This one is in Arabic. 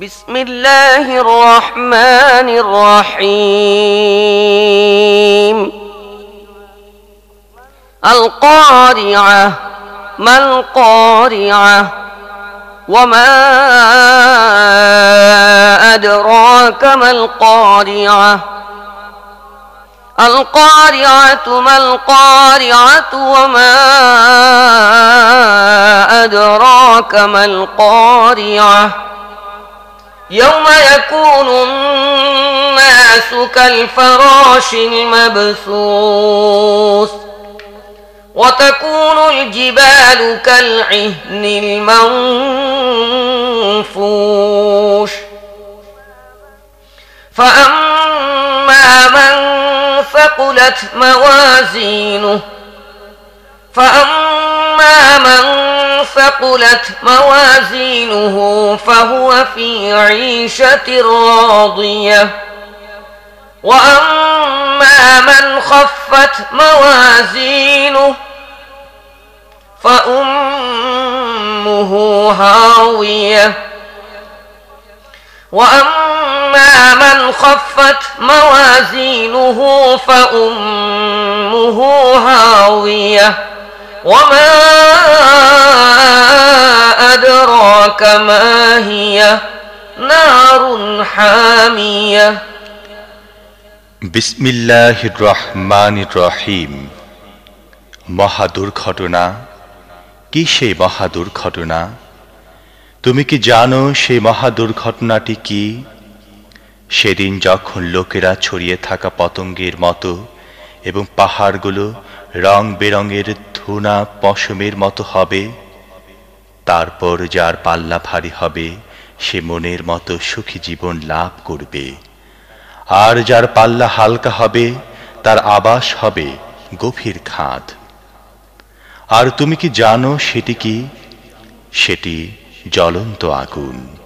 بسم الله الرحمن الرحيم. القارعة ما القارعة؟ وما أدراك ما القارعة؟ القارعة ما القارعة؟ وما أدراك ما القارعة؟ يوم يكون الناس كالفراش المبثوث وتكون الجبال كالعهن المنفوش فأما من ثقلت موازينه فأما من ثقلت موازينه فهو في عيشة راضية. وأما من خفت موازينه فأمه هاوية. وأما من خفت موازينه فأمه هاوية. وما أدراك ما هي نار حامية বিসমিল্লাহ রহমান রহিম মহা দুর্ঘটনা কি সেই মহা দুর্ঘটনা তুমি কি জানো সেই মহা দুর্ঘটনাটি কি সেদিন যখন লোকেরা ছড়িয়ে থাকা পতঙ্গের মতো এবং পাহাড়গুলো রং বেরঙের ধুনা পশমের মতো হবে তারপর যার পাল্লা ভারী হবে, সে মনের মতো সুখী জীবন লাভ করবে। আর যার পাল্লা হালকা হবে, তার আবাস হবে গভীর খাদ। আর তুমি কি জানো সেটি কি? সেটি জ্বলন্ত আগুন।